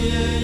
yeah.